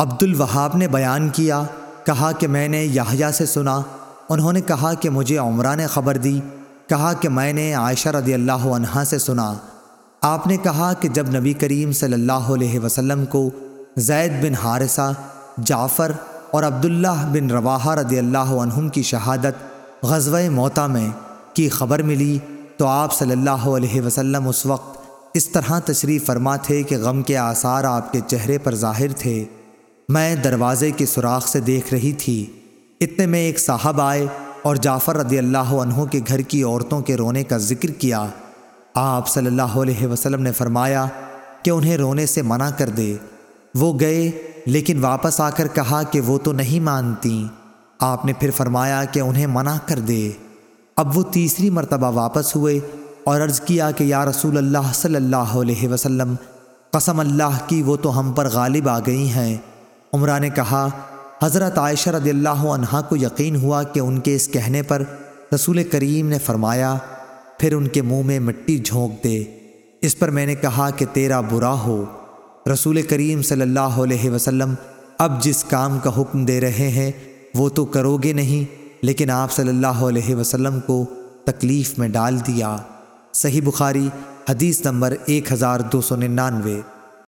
عبد الوہاب نے بیان کیا، کہا کہ میں نے یحییٰ سے سنا۔ انہوں نے کہا کہ مجھے عمرہ نے خبر دی۔ کہا کہ میں نے عائشہ رضی اللہ عنہا سے سنا۔ آپ نے کہا کہ جب نبی کریم صلی اللہ علیہ وسلم کو زید بن حارثہ، جعفر اور عبداللہ بن رواحہ رضی اللہ عنہم کی شہادت غزوہ موتا میں کی خبر ملی، تو آپ صلی اللہ علیہ وسلم اس وقت اس طرح تشریف فرما تھے کہ غم کے آثار آپ کے چہرے پر ظاہر تھے۔ میں دروازے کے سوراخ سے دیکھ رہی تھی۔ اتنے میں ایک صاحب آئے اور جعفر رضی اللہ عنہ کے گھر کی عورتوں کے رونے کا ذکر کیا۔ آپ صلی اللہ علیہ وسلم نے فرمایا کہ انہیں رونے سے منع کر دے۔ وہ گئے، لیکن واپس آ کر کہا کہ وہ تو نہیں مانتی۔ آپ نے پھر فرمایا کہ انہیں منع کر دے۔ اب وہ تیسری مرتبہ واپس ہوئے اور عرض کیا کہ یا رسول اللہ صلی اللہ علیہ وسلم، قسم اللہ کی وہ تو ہم پر غالب آ گئی ہیں۔ عمرہ نے کہا، حضرت عائشہ رضی اللہ عنہا کو یقین ہوا کہ ان کے اس کہنے پر رسول کریم نے فرمایا، پھر ان کے منہ میں مٹی جھونک دے۔ اس پر میں نے کہا کہ تیرا برا ہو۔ رسول کریم صلی اللہ علیہ وسلم اب جس کام کا حکم دے رہے ہیں، وہ تو کرو گے نہیں، لیکن آپ صلی اللہ علیہ وسلم کو تکلیف میں ڈال دیا۔ صحیح بخاری، حدیث نمبر ایک ہزار دو سو ننانوے۔